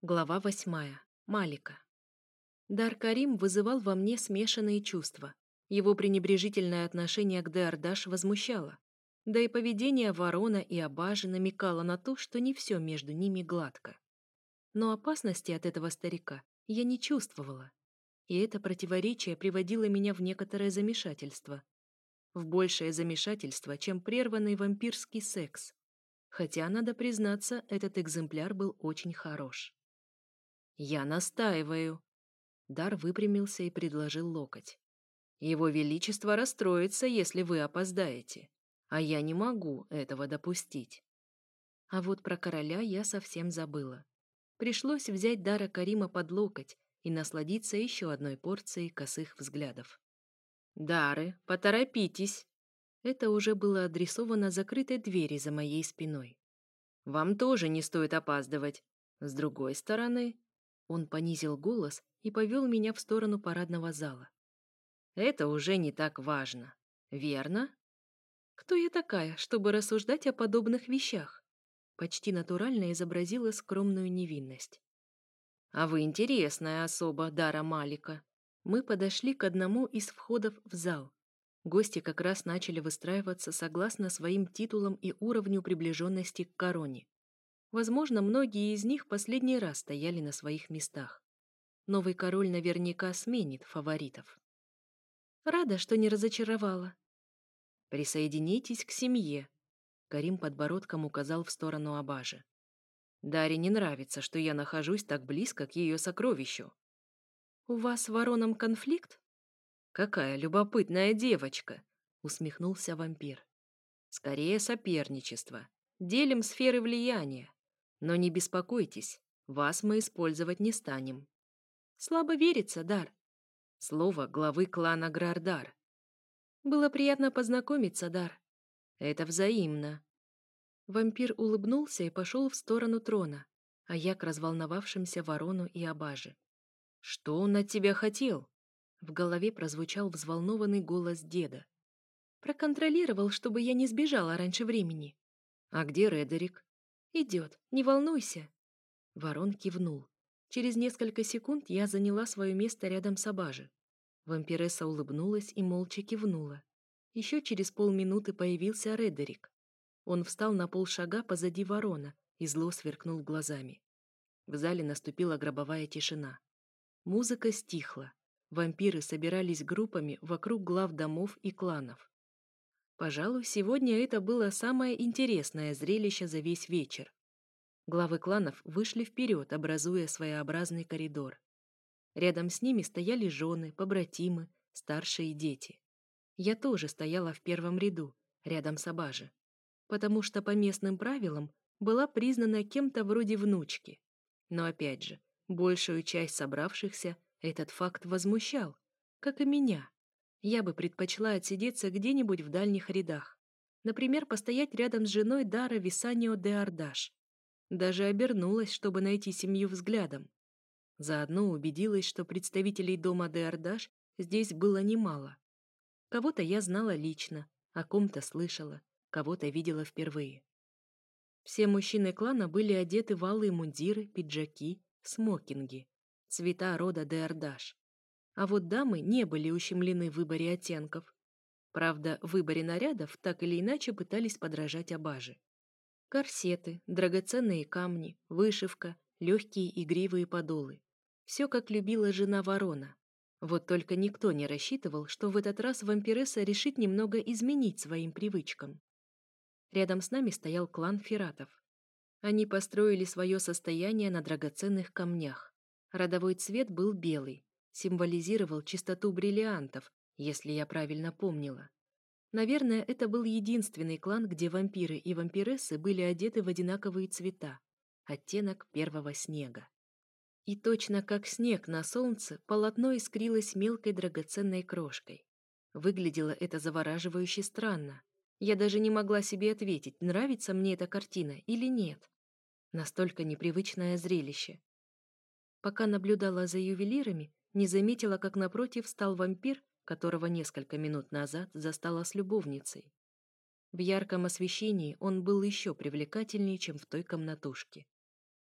Глава восьмая. Малика. Дар Карим вызывал во мне смешанные чувства. Его пренебрежительное отношение к Деордаш возмущало. Да и поведение Ворона и Абажи намекало на то, что не все между ними гладко. Но опасности от этого старика я не чувствовала. И это противоречие приводило меня в некоторое замешательство. В большее замешательство, чем прерванный вампирский секс. Хотя, надо признаться, этот экземпляр был очень хорош. «Я настаиваю». Дар выпрямился и предложил локоть. «Его Величество расстроится, если вы опоздаете, а я не могу этого допустить». А вот про короля я совсем забыла. Пришлось взять Дара Карима под локоть и насладиться еще одной порцией косых взглядов. «Дары, поторопитесь!» Это уже было адресовано закрытой двери за моей спиной. «Вам тоже не стоит опаздывать. С другой стороны, он понизил голос и повел меня в сторону парадного зала. «Это уже не так важно, верно?» «Кто я такая, чтобы рассуждать о подобных вещах?» Почти натурально изобразила скромную невинность. «А вы интересная особа, Дара Малика». Мы подошли к одному из входов в зал. Гости как раз начали выстраиваться согласно своим титулам и уровню приближенности к короне. Возможно, многие из них последний раз стояли на своих местах. Новый король наверняка сменит фаворитов. Рада, что не разочаровала. Присоединитесь к семье. Карим подбородком указал в сторону Абажи. Даре не нравится, что я нахожусь так близко к ее сокровищу. У вас с вороном конфликт? Какая любопытная девочка, усмехнулся вампир. Скорее соперничество. Делим сферы влияния. Но не беспокойтесь, вас мы использовать не станем. Слабо верится, Дар. Слово главы клана Грардар. Было приятно познакомиться, Дар. Это взаимно. Вампир улыбнулся и пошел в сторону трона, а я к разволновавшимся ворону и абаже. «Что он от тебя хотел?» В голове прозвучал взволнованный голос деда. «Проконтролировал, чтобы я не сбежала раньше времени». «А где Редерик?» «Идет, не волнуйся». Ворон кивнул. Через несколько секунд я заняла свое место рядом с Абажи. Вампиресса улыбнулась и молча кивнула. Еще через полминуты появился Редерик. Он встал на полшага позади ворона и зло сверкнул глазами. В зале наступила гробовая тишина. Музыка стихла. Вампиры собирались группами вокруг глав домов и кланов. Пожалуй, сегодня это было самое интересное зрелище за весь вечер. Главы кланов вышли вперед, образуя своеобразный коридор. Рядом с ними стояли жены, побратимы, старшие дети. Я тоже стояла в первом ряду, рядом с Абажи, потому что по местным правилам была признана кем-то вроде внучки. Но опять же, большую часть собравшихся этот факт возмущал, как и меня. Я бы предпочла отсидеться где-нибудь в дальних рядах. Например, постоять рядом с женой Дара Висанио де Ардаш. Даже обернулась, чтобы найти семью взглядом. Заодно убедилась, что представителей дома де Ардаш здесь было немало. Кого-то я знала лично, о ком-то слышала, кого-то видела впервые. Все мужчины клана были одеты в алые мундиры, пиджаки, смокинги, цвета рода де Ардаш. А вот дамы не были ущемлены в выборе оттенков. Правда, в выборе нарядов так или иначе пытались подражать Абаже. Корсеты, драгоценные камни, вышивка, легкие игривые подолы. Все, как любила жена ворона. Вот только никто не рассчитывал, что в этот раз вампиресса решит немного изменить своим привычкам. Рядом с нами стоял клан фиратов. Они построили свое состояние на драгоценных камнях. Родовой цвет был белый, символизировал чистоту бриллиантов, если я правильно помнила. Наверное, это был единственный клан, где вампиры и вампирессы были одеты в одинаковые цвета, оттенок первого снега. И точно как снег на солнце, полотно искрилось мелкой драгоценной крошкой. Выглядело это завораживающе странно. Я даже не могла себе ответить, нравится мне эта картина или нет. Настолько непривычное зрелище. Пока наблюдала за ювелирами, не заметила, как напротив стал вампир, которого несколько минут назад застала с любовницей. В ярком освещении он был еще привлекательнее, чем в той комнатушке.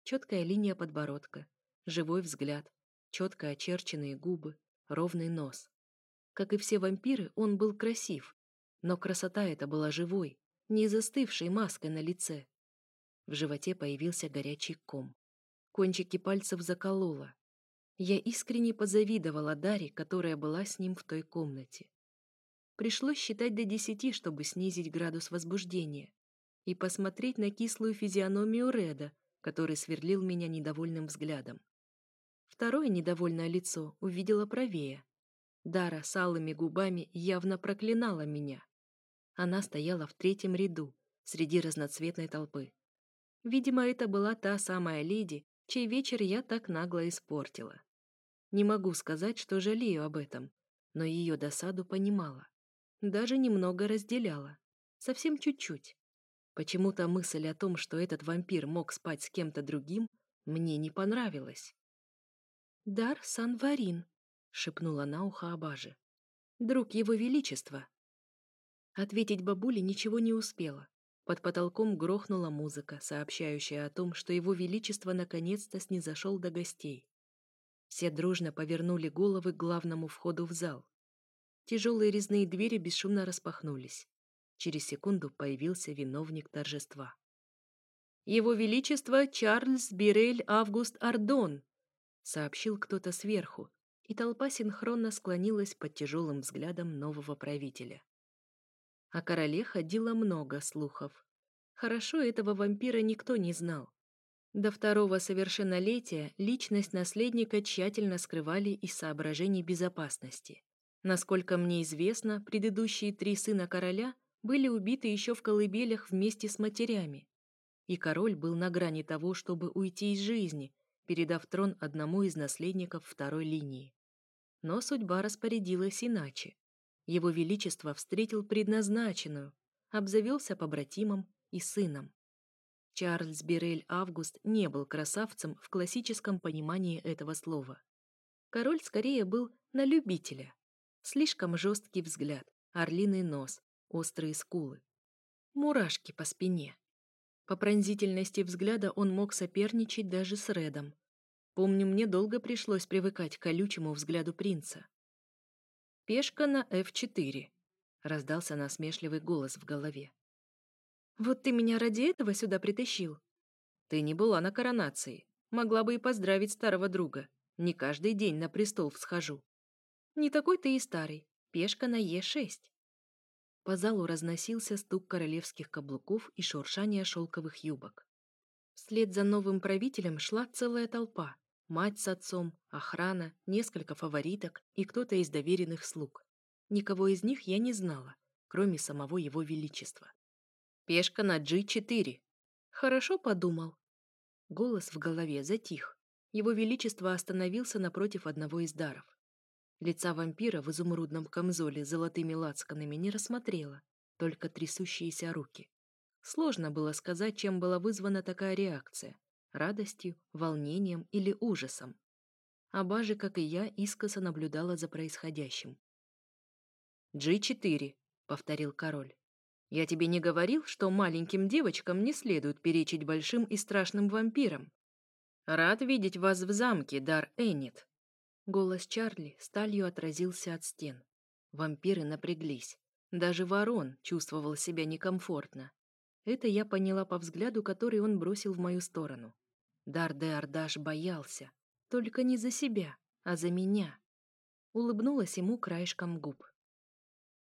Четкая линия подбородка, живой взгляд, четко очерченные губы, ровный нос. Как и все вампиры, он был красив, но красота эта была живой, не застывшей маской на лице. В животе появился горячий ком. Кончики пальцев закололо. Я искренне позавидовала Даре, которая была с ним в той комнате. Пришлось считать до десяти, чтобы снизить градус возбуждения, и посмотреть на кислую физиономию Реда, который сверлил меня недовольным взглядом. Второе недовольное лицо увидела правее. Дара с алыми губами явно проклинала меня. Она стояла в третьем ряду, среди разноцветной толпы. Видимо, это была та самая леди, чей вечер я так нагло испортила. Не могу сказать, что жалею об этом, но ее досаду понимала. Даже немного разделяла. Совсем чуть-чуть. Почему-то мысль о том, что этот вампир мог спать с кем-то другим, мне не понравилась. «Дар Санварин», — шепнула на ухо Абаже. «Друг его величества». Ответить бабуле ничего не успела. Под потолком грохнула музыка, сообщающая о том, что его величество наконец-то снизошел до гостей. Все дружно повернули головы к главному входу в зал. Тяжелые резные двери бесшумно распахнулись. Через секунду появился виновник торжества. «Его Величество Чарльз Бирель Август Ардон!» сообщил кто-то сверху, и толпа синхронно склонилась под тяжелым взглядом нового правителя. О короле ходило много слухов. Хорошо этого вампира никто не знал. До второго совершеннолетия личность наследника тщательно скрывали из соображений безопасности. Насколько мне известно, предыдущие три сына короля были убиты еще в колыбелях вместе с матерями. И король был на грани того, чтобы уйти из жизни, передав трон одному из наследников второй линии. Но судьба распорядилась иначе. Его Величество встретил предназначенную, обзавелся побратимом и сыном. Чарльз Бирель Август не был красавцем в классическом понимании этого слова. Король скорее был на любителя. Слишком жесткий взгляд, орлиный нос, острые скулы. Мурашки по спине. По пронзительности взгляда он мог соперничать даже с Редом. Помню, мне долго пришлось привыкать к колючему взгляду принца. «Пешка на F4», — раздался насмешливый голос в голове. «Вот ты меня ради этого сюда притащил?» «Ты не была на коронации. Могла бы и поздравить старого друга. Не каждый день на престол всхожу». Не такой ты и старый. Пешка на Е6. По залу разносился стук королевских каблуков и шуршание шелковых юбок. Вслед за новым правителем шла целая толпа. Мать с отцом, охрана, несколько фавориток и кто-то из доверенных слуг. Никого из них я не знала, кроме самого его величества. «Пешка на G4». «Хорошо подумал». Голос в голове затих. Его величество остановился напротив одного из даров. Лица вампира в изумрудном камзоле с золотыми лацканами не рассмотрела, только трясущиеся руки. Сложно было сказать, чем была вызвана такая реакция – радостью, волнением или ужасом. Аба же, как и я, искоса наблюдала за происходящим. «G4», — повторил король. «Я тебе не говорил, что маленьким девочкам не следует перечить большим и страшным вампирам? Рад видеть вас в замке, Дар Эннет». Голос Чарли сталью отразился от стен. Вампиры напряглись. Даже ворон чувствовал себя некомфортно. Это я поняла по взгляду, который он бросил в мою сторону. Дар де Ардаш боялся. Только не за себя, а за меня. Улыбнулась ему краешком губ.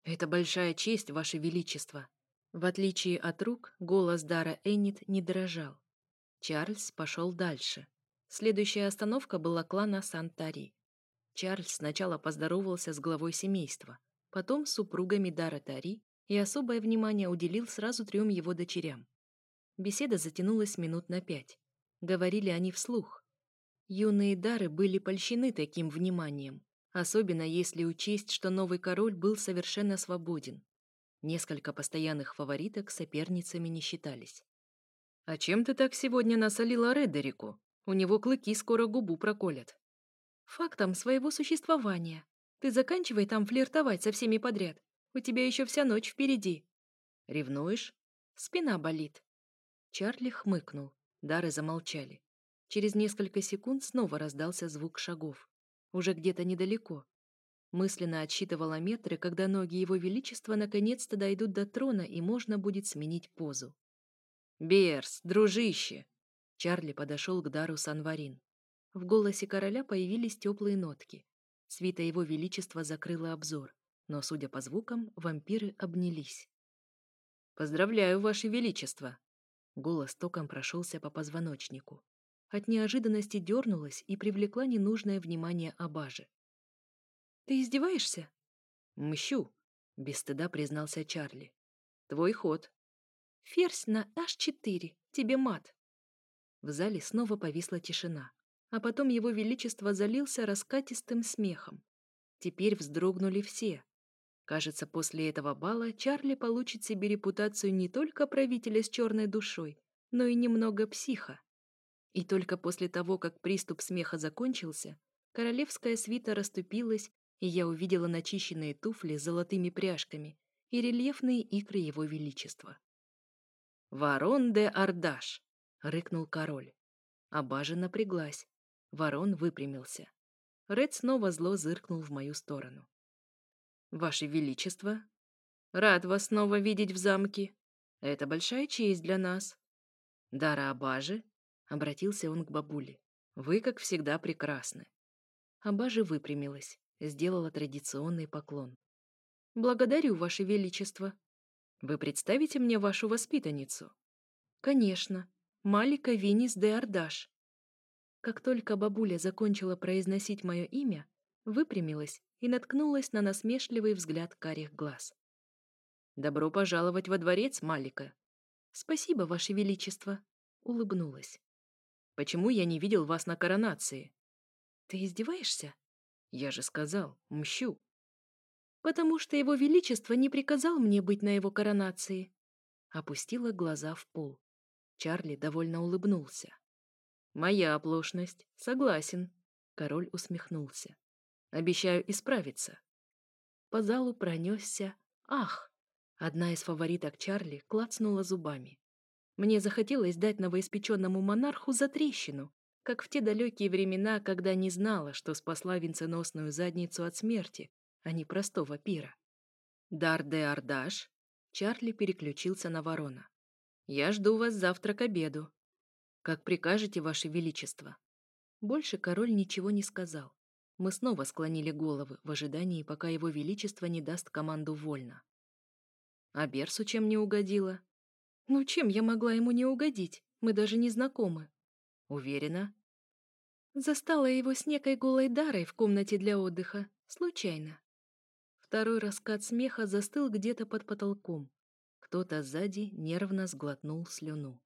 «Это большая честь, Ваше Величество!» В отличие от рук, голос Дара Эннит не дрожал. Чарльз пошел дальше. Следующая остановка была клана Сантари. Чарльз сначала поздоровался с главой семейства, потом с супругами Дара Тари и особое внимание уделил сразу трем его дочерям. Беседа затянулась минут на пять. Говорили они вслух. Юные Дары были польщены таким вниманием, особенно если учесть, что новый король был совершенно свободен. Несколько постоянных фавориток соперницами не считались. «А чем ты так сегодня насолила Редерику? У него клыки скоро губу проколят», Фактом своего существования. Ты заканчивай там флиртовать со всеми подряд. У тебя еще вся ночь впереди. Ревнуешь? Спина болит. Чарли хмыкнул. Дары замолчали. Через несколько секунд снова раздался звук шагов. Уже где-то недалеко. Мысленно отсчитывала метры, когда ноги Его Величества наконец-то дойдут до трона и можно будет сменить позу. «Берс, дружище!» Чарли подошел к Дару Санварин. В голосе короля появились теплые нотки. Свита Его Величества закрыла обзор, но, судя по звукам, вампиры обнялись. «Поздравляю, Ваше Величество!» Голос током прошелся по позвоночнику. От неожиданности дернулась и привлекла ненужное внимание Абажи. «Ты издеваешься?» «Мщу», — без стыда признался Чарли. «Твой ход». «Ферзь на H4. Тебе мат». В зале снова повисла тишина, а потом его величество залился раскатистым смехом. Теперь вздрогнули все. Кажется, после этого бала Чарли получит себе репутацию не только правителя с черной душой, но и немного психа. И только после того, как приступ смеха закончился, королевская свита расступилась, и я увидела начищенные туфли с золотыми пряжками и рельефные икры его величества. «Ворон де Ардаш!» — рыкнул король. Абажа напряглась. Ворон выпрямился. Ред снова зло зыркнул в мою сторону. «Ваше Величество, рад вас снова видеть в замке. Это большая честь для нас. Дара Абажи Обратился он к бабуле. «Вы, как всегда, прекрасны». Абажа выпрямилась, сделала традиционный поклон. «Благодарю, Ваше Величество. Вы представите мне вашу воспитанницу?» «Конечно. Малика Винис де Ардаш». Как только бабуля закончила произносить мое имя, выпрямилась и наткнулась на насмешливый взгляд карих глаз. «Добро пожаловать во дворец, Малика!» «Спасибо, Ваше Величество!» — улыбнулась. Почему я не видел вас на коронации? Ты издеваешься? Я же сказал, мщу. Потому что его величество не приказал мне быть на его коронации. Опустила глаза в пол. Чарли довольно улыбнулся. Моя оплошность. Согласен. Король усмехнулся. Обещаю исправиться. По залу пронесся «Ах!». Одна из фавориток Чарли клацнула зубами. Мне захотелось дать новоиспеченному монарху затрещину, как в те далекие времена, когда не знала, что спасла венценосную задницу от смерти, а не простого пира. «Дар де Ардаш?» Чарли переключился на ворона. «Я жду вас завтра к обеду. Как прикажете, ваше величество». Больше король ничего не сказал. Мы снова склонили головы в ожидании, пока его величество не даст команду вольно. А Берсу чем не угодила? Ну чем я могла ему не угодить? Мы даже не знакомы. Уверена? Застала его с некой голой Дарой в комнате для отдыха. Случайно. Второй раскат смеха застыл где-то под потолком. Кто-то сзади нервно сглотнул слюну.